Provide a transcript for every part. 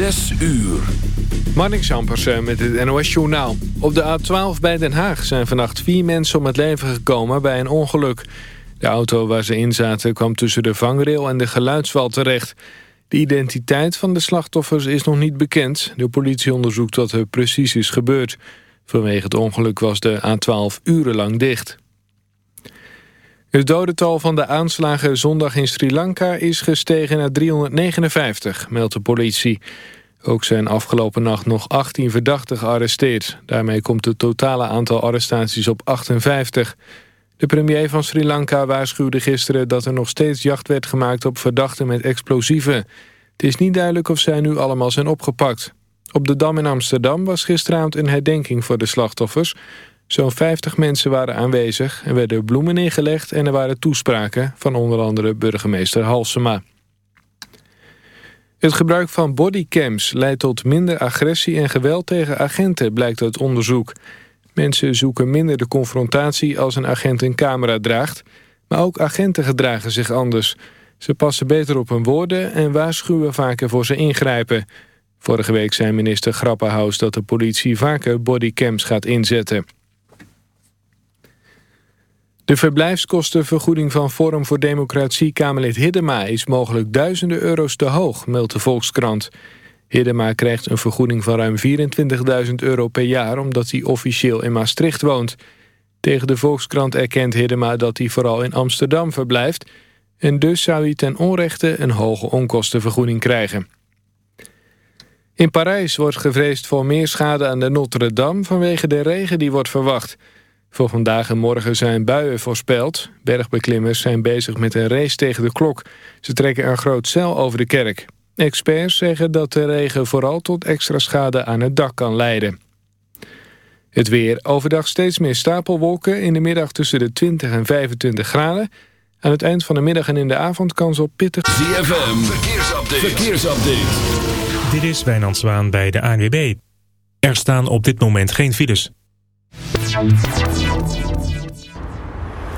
Zes uur. Marnix Ampersen met het NOS Journaal. Op de A12 bij Den Haag zijn vannacht vier mensen om het leven gekomen bij een ongeluk. De auto waar ze in zaten kwam tussen de vangrail en de geluidswal terecht. De identiteit van de slachtoffers is nog niet bekend. De politie onderzoekt wat er precies is gebeurd. Vanwege het ongeluk was de A12 urenlang dicht. Het dodental van de aanslagen zondag in Sri Lanka is gestegen naar 359, meldt de politie. Ook zijn afgelopen nacht nog 18 verdachten gearresteerd. Daarmee komt het totale aantal arrestaties op 58. De premier van Sri Lanka waarschuwde gisteren dat er nog steeds jacht werd gemaakt op verdachten met explosieven. Het is niet duidelijk of zij nu allemaal zijn opgepakt. Op de Dam in Amsterdam was gisteravond een herdenking voor de slachtoffers. Zo'n 50 mensen waren aanwezig en werden bloemen neergelegd... en er waren toespraken van onder andere burgemeester Halsema. Het gebruik van bodycams leidt tot minder agressie en geweld tegen agenten... blijkt uit onderzoek. Mensen zoeken minder de confrontatie als een agent een camera draagt... maar ook agenten gedragen zich anders. Ze passen beter op hun woorden en waarschuwen vaker voor ze ingrijpen... Vorige week zei minister Grappenhaus dat de politie vaker bodycams gaat inzetten. De verblijfskostenvergoeding van Forum voor Democratie Kamerlid Hiddema is mogelijk duizenden euro's te hoog, meldt de Volkskrant. Hiddema krijgt een vergoeding van ruim 24.000 euro per jaar omdat hij officieel in Maastricht woont. Tegen de Volkskrant erkent Hiddema dat hij vooral in Amsterdam verblijft en dus zou hij ten onrechte een hoge onkostenvergoeding krijgen. In Parijs wordt gevreesd voor meer schade aan de Notre-Dame vanwege de regen die wordt verwacht. Voor vandaag en morgen zijn buien voorspeld. Bergbeklimmers zijn bezig met een race tegen de klok. Ze trekken een groot cel over de kerk. Experts zeggen dat de regen vooral tot extra schade aan het dak kan leiden. Het weer. Overdag steeds meer stapelwolken. In de middag tussen de 20 en 25 graden. Aan het eind van de middag en in de avond kans op pittig... ZFM. Verkeersupdate. Verkeersupdate. Dit is Wijnand Zwaan bij de ANWB. Er staan op dit moment geen files.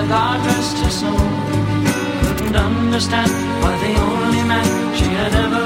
the guard dressed her soul. Couldn't understand why the only man she had ever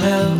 smell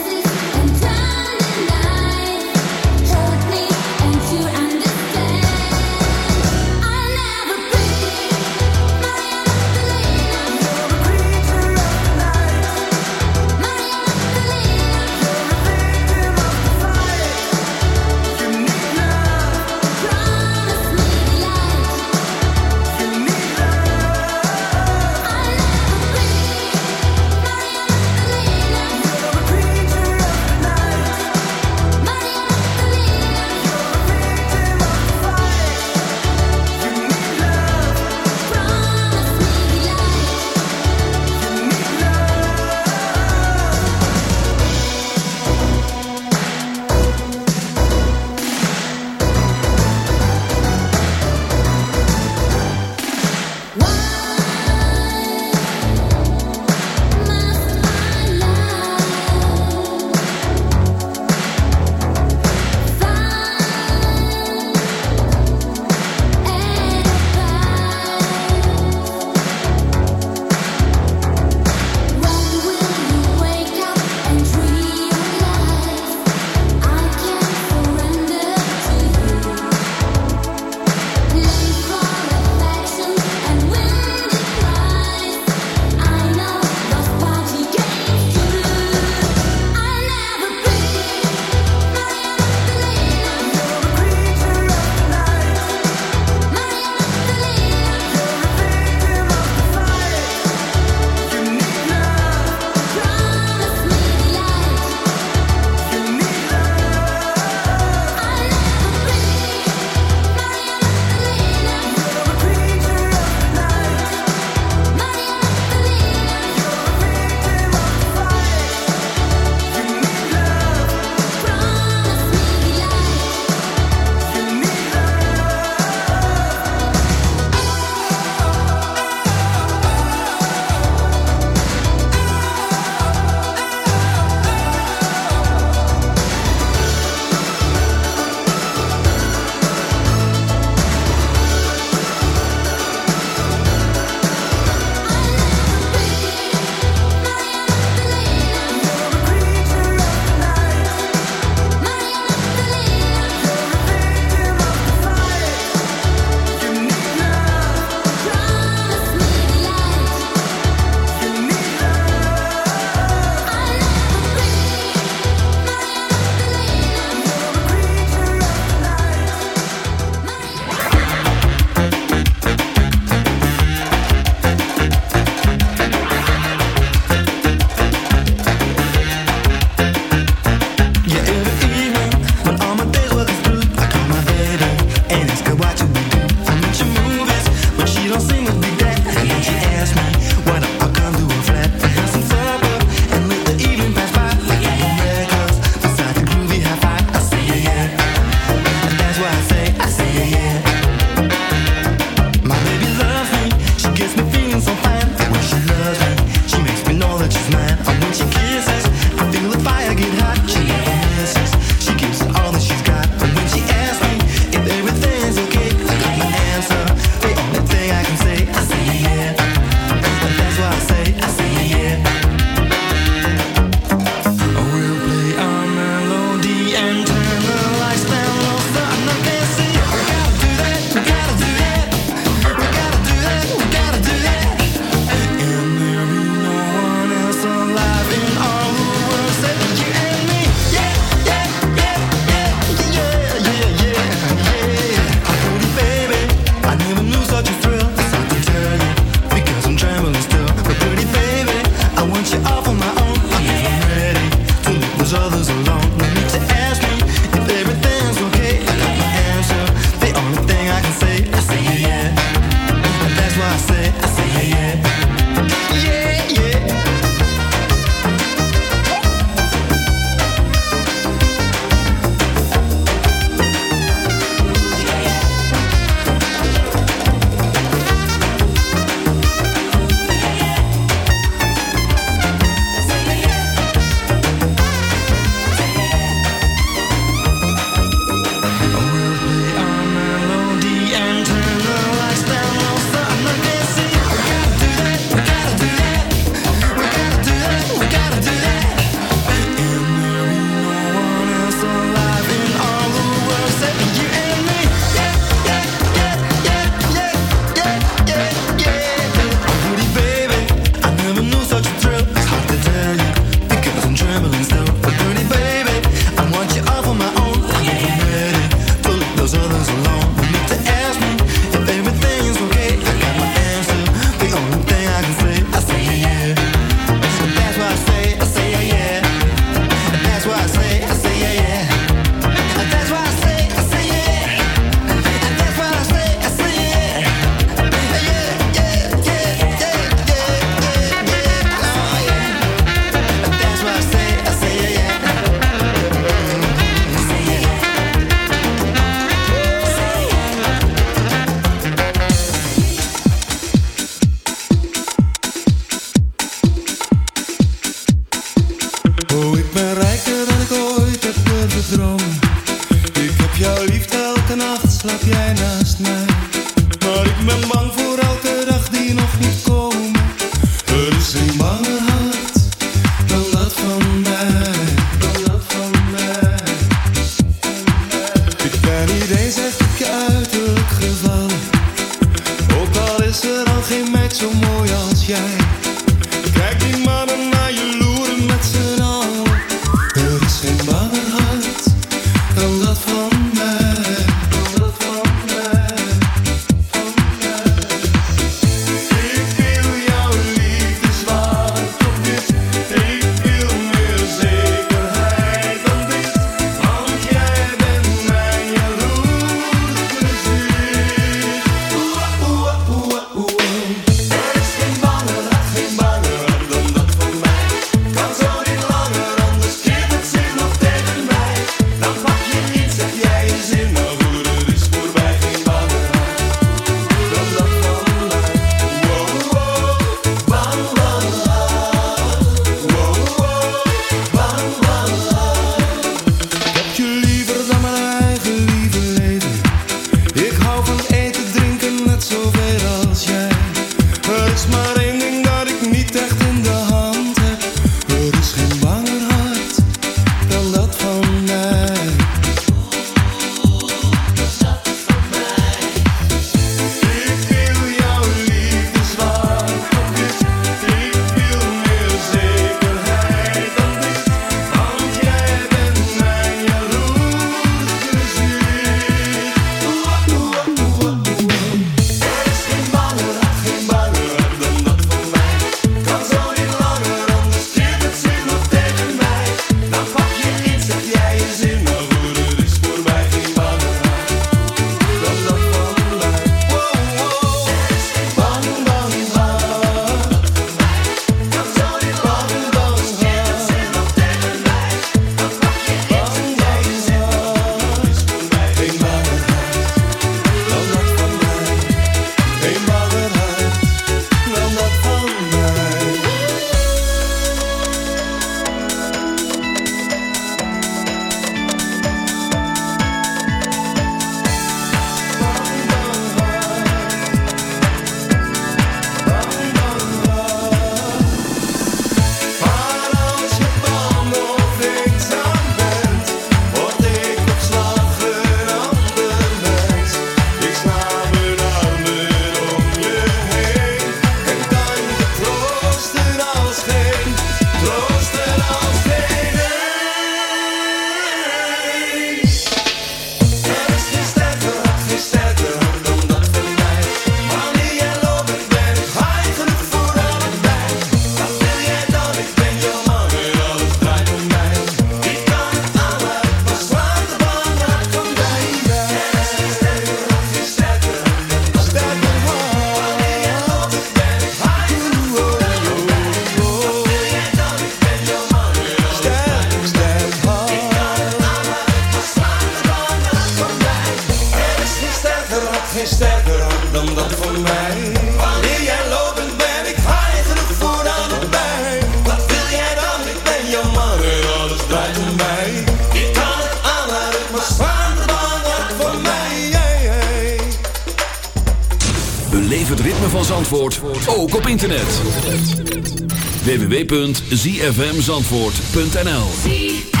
www.zfmzandvoort.nl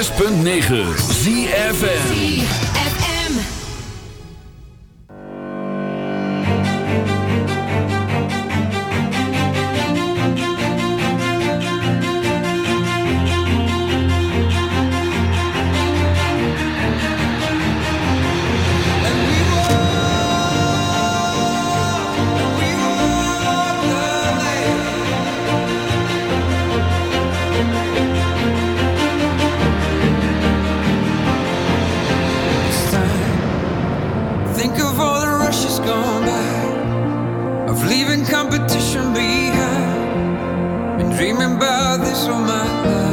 106.9 love.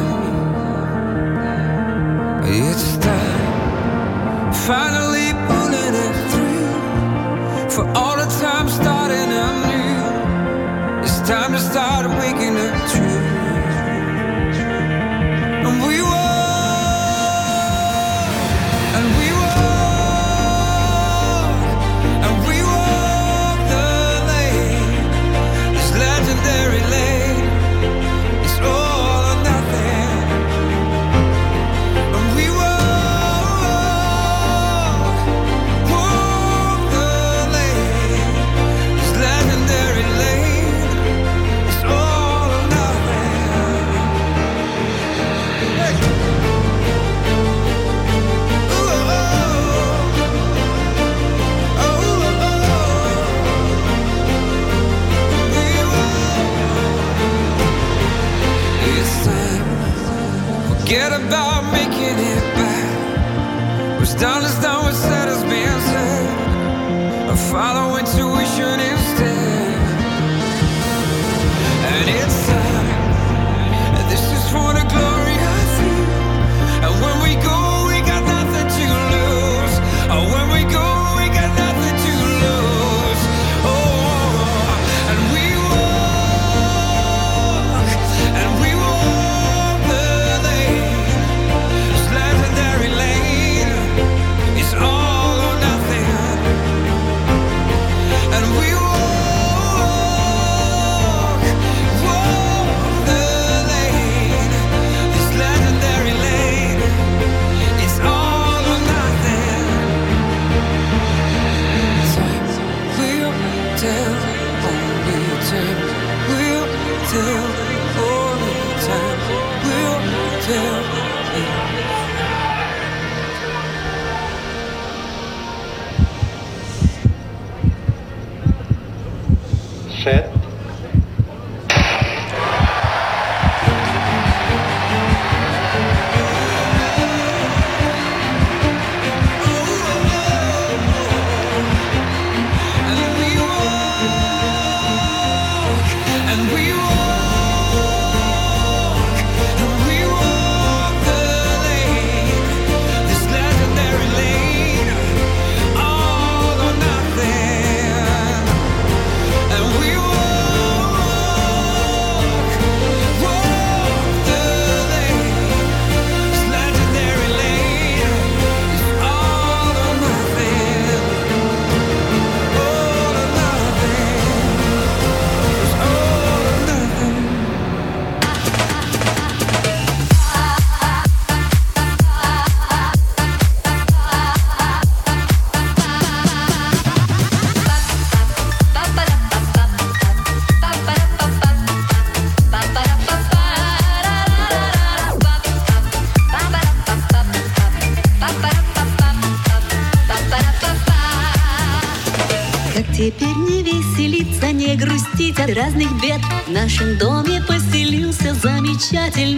замечательный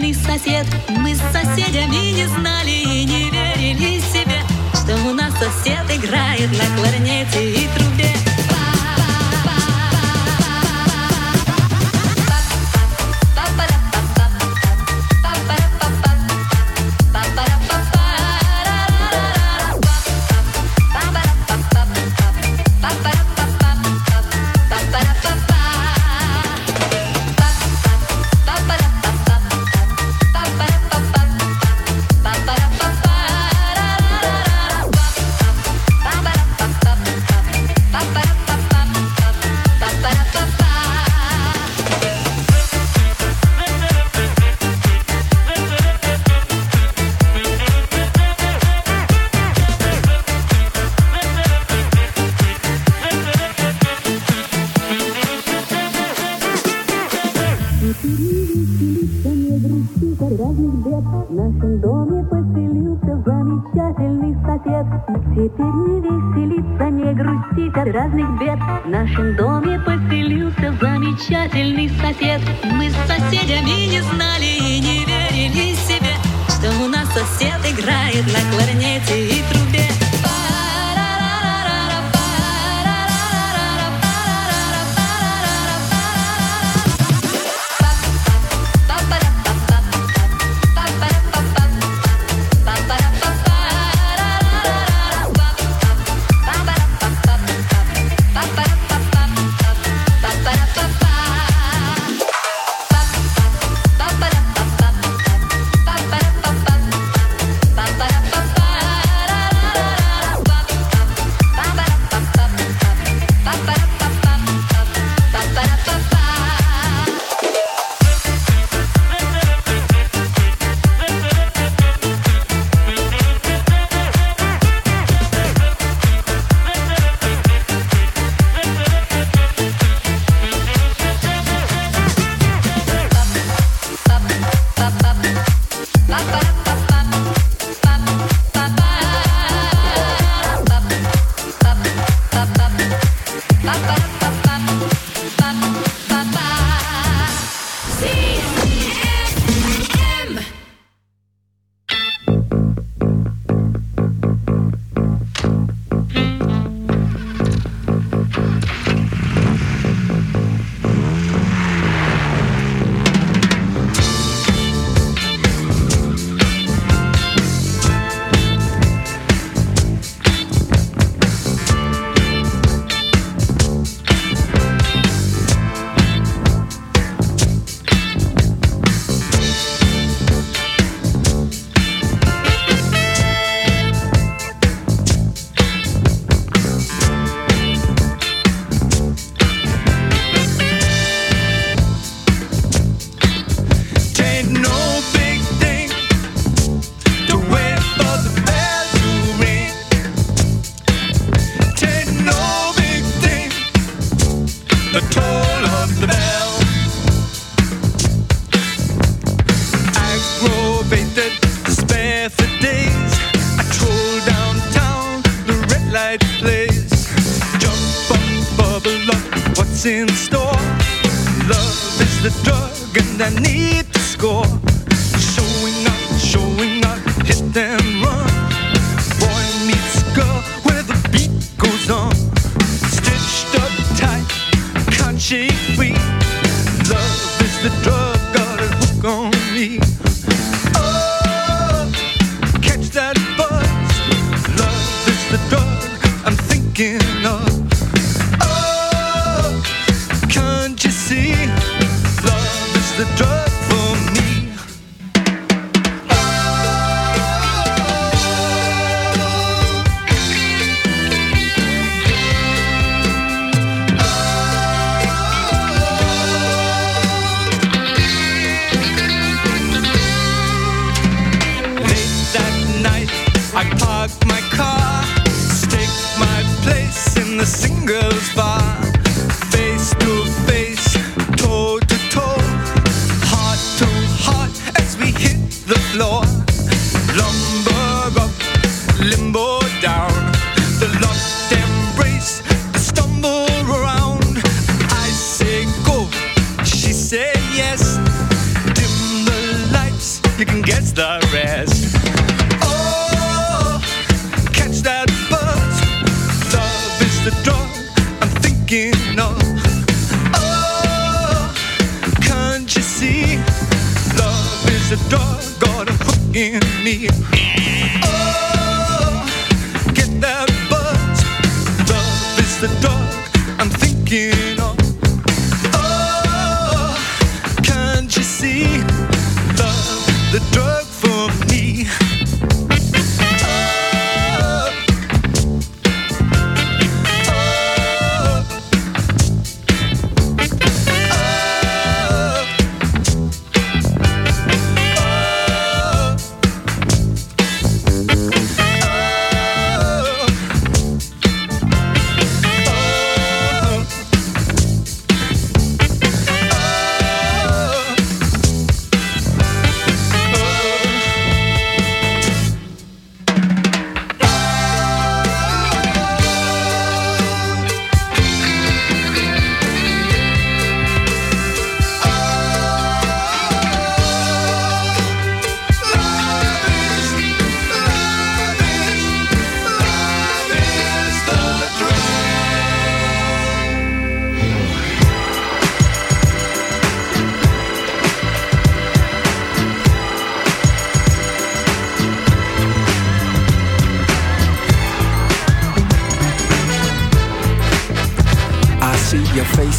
me.